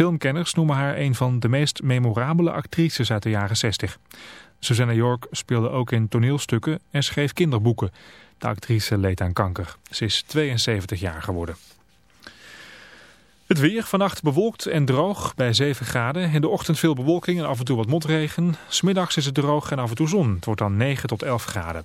Filmkenners noemen haar een van de meest memorabele actrices uit de jaren 60. Susanna York speelde ook in toneelstukken en schreef kinderboeken. De actrice leed aan kanker. Ze is 72 jaar geworden. Het weer vannacht bewolkt en droog bij 7 graden. In de ochtend veel bewolking en af en toe wat motregen. Smiddags is het droog en af en toe zon. Het wordt dan 9 tot 11 graden.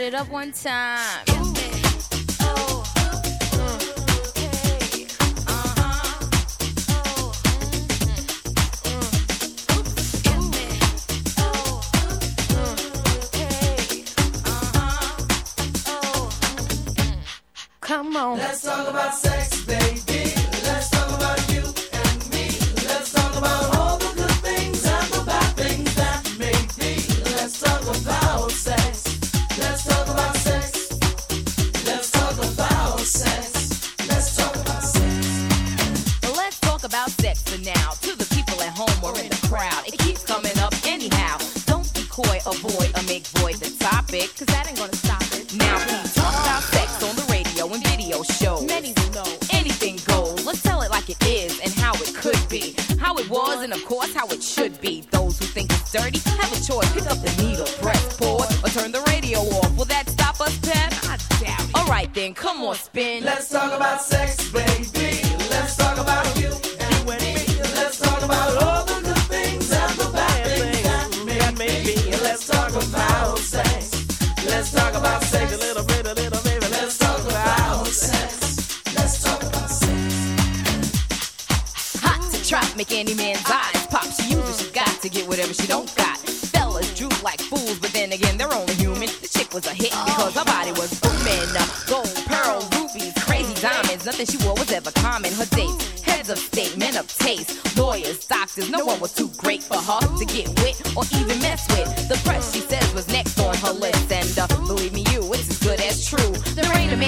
It up one time.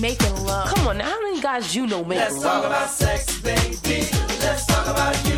making love. Come on, now, how many guys you know make love? Let's talk about sex, baby. Let's talk about you.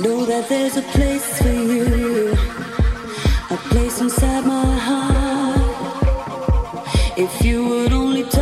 know that there's a place for you, a place inside my heart. If you would only talk.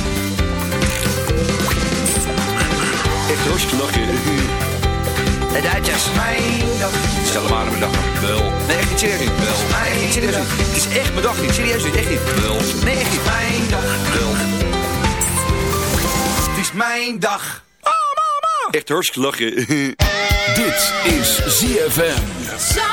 Echt hartstikke lachen. De Duitsers. Mijn dag. Stel maar aan mijn dag. Wel. Nee, echt niet serieus. Wel. Nee, niet serieus. Het is echt mijn dag niet. Serieus niet. Echt niet. Wel. Nee, echt niet. Mijn dag. Wel. Het is mijn dag. Echt hartstikke lachen. Dit is ZFM.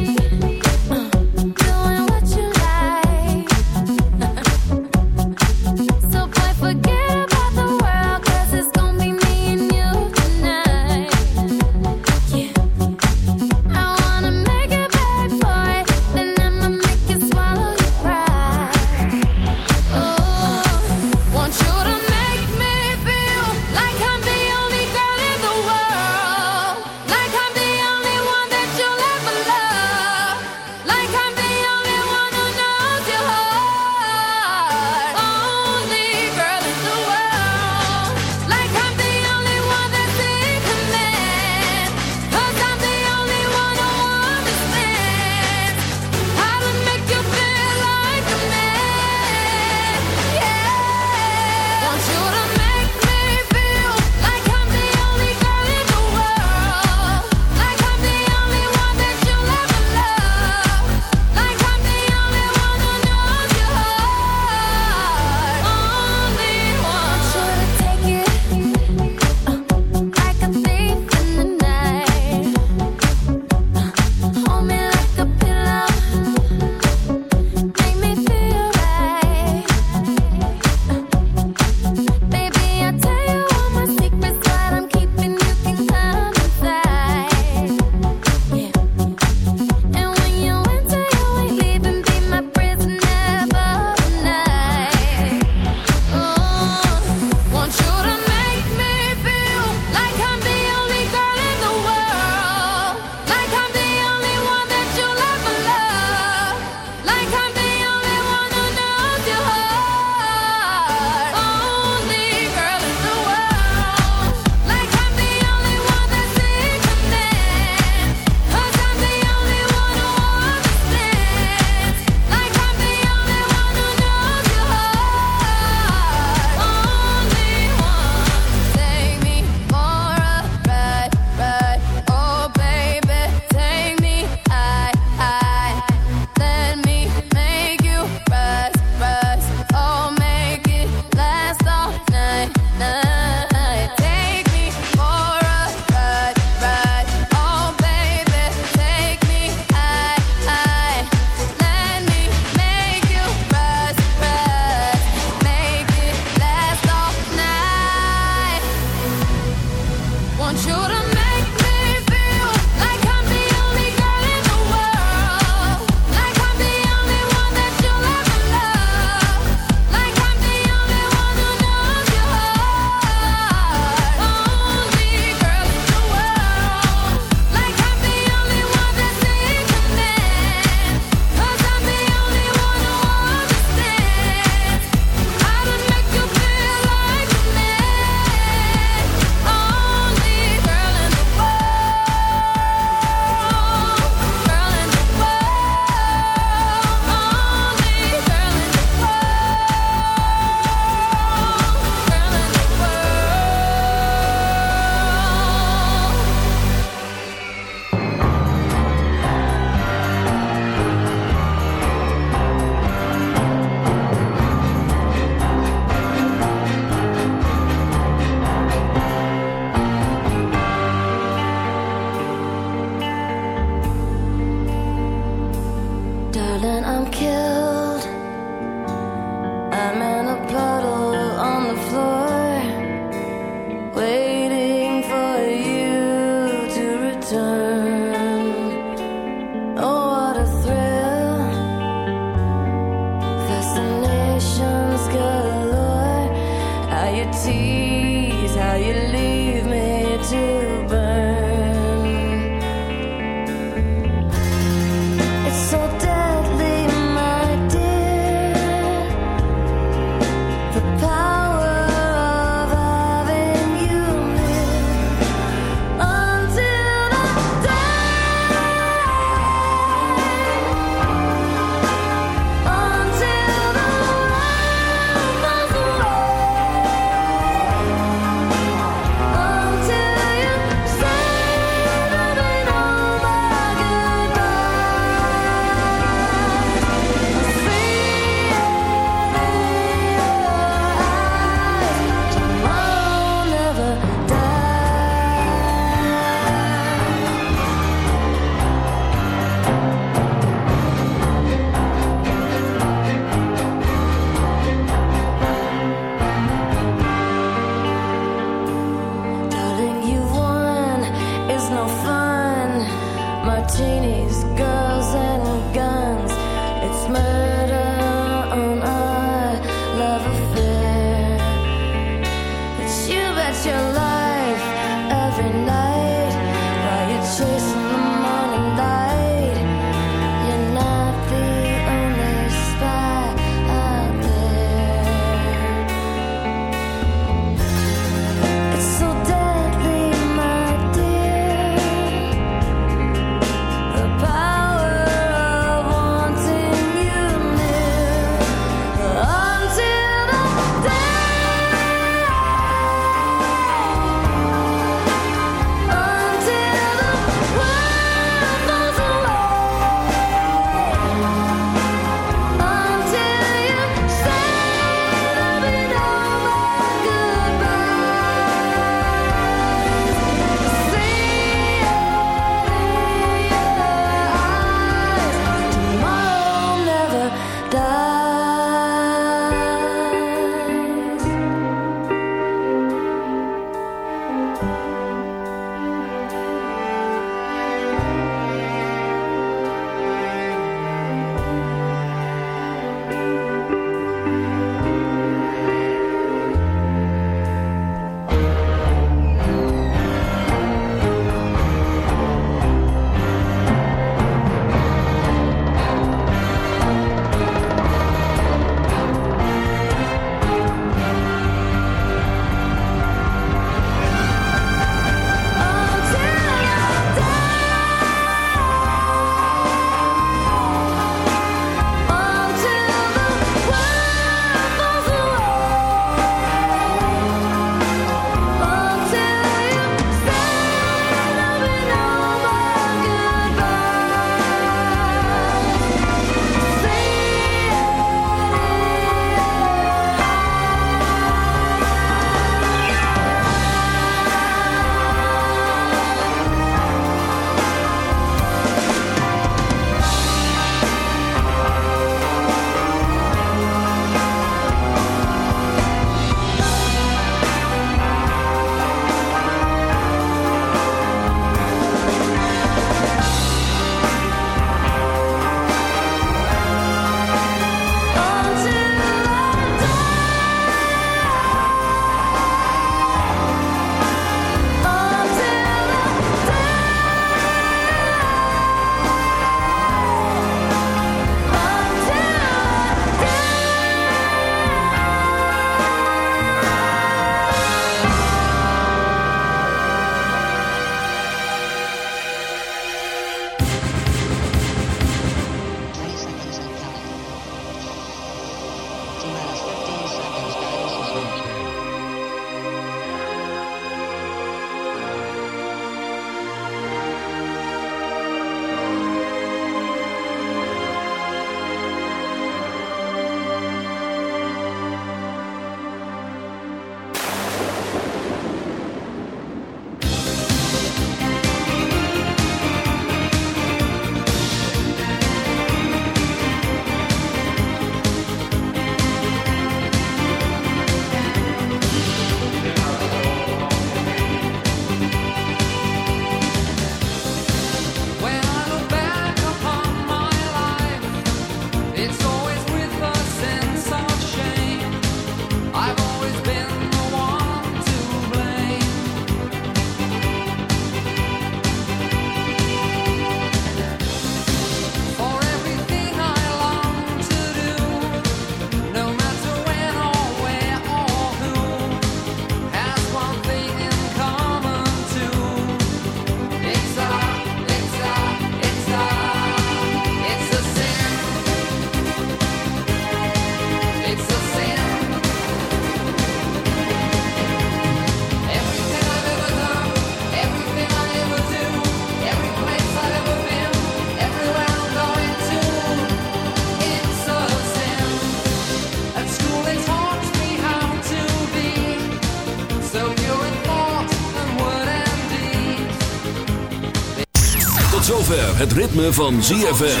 Zover het ritme van ZFM.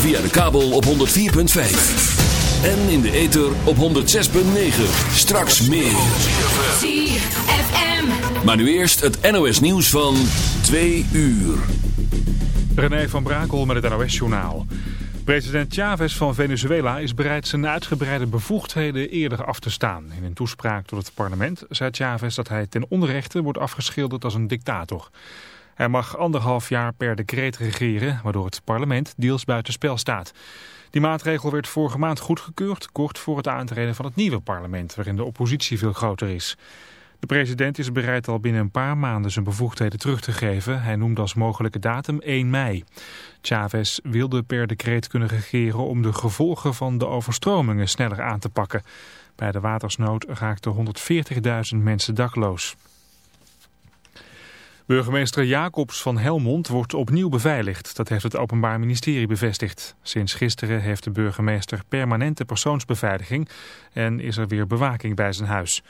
Via de kabel op 104.5. En in de ether op 106.9. Straks meer. ZFM. Maar nu eerst het NOS nieuws van 2 uur. René van Brakel met het NOS-journaal. President Chavez van Venezuela is bereid zijn uitgebreide bevoegdheden eerder af te staan. In een toespraak tot het parlement zei Chavez dat hij ten onrechte wordt afgeschilderd als een dictator. Hij mag anderhalf jaar per decreet regeren, waardoor het parlement deels buitenspel staat. Die maatregel werd vorige maand goedgekeurd, kort voor het aantreden van het nieuwe parlement, waarin de oppositie veel groter is. De president is bereid al binnen een paar maanden zijn bevoegdheden terug te geven. Hij noemde als mogelijke datum 1 mei. Chavez wilde per decreet kunnen regeren om de gevolgen van de overstromingen sneller aan te pakken. Bij de watersnood raakten 140.000 mensen dakloos. Burgemeester Jacobs van Helmond wordt opnieuw beveiligd. Dat heeft het Openbaar Ministerie bevestigd. Sinds gisteren heeft de burgemeester permanente persoonsbeveiliging en is er weer bewaking bij zijn huis.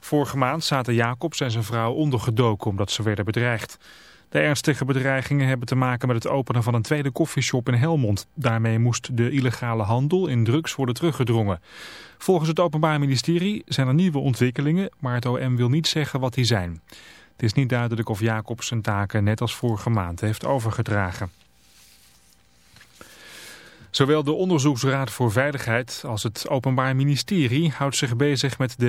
Vorige maand zaten Jacobs en zijn vrouw ondergedoken omdat ze werden bedreigd. De ernstige bedreigingen hebben te maken met het openen van een tweede koffieshop in Helmond. Daarmee moest de illegale handel in drugs worden teruggedrongen. Volgens het Openbaar Ministerie zijn er nieuwe ontwikkelingen, maar het OM wil niet zeggen wat die zijn. Het is niet duidelijk of Jacobs zijn taken net als vorige maand heeft overgedragen. Zowel de Onderzoeksraad voor Veiligheid als het Openbaar Ministerie houdt zich bezig met de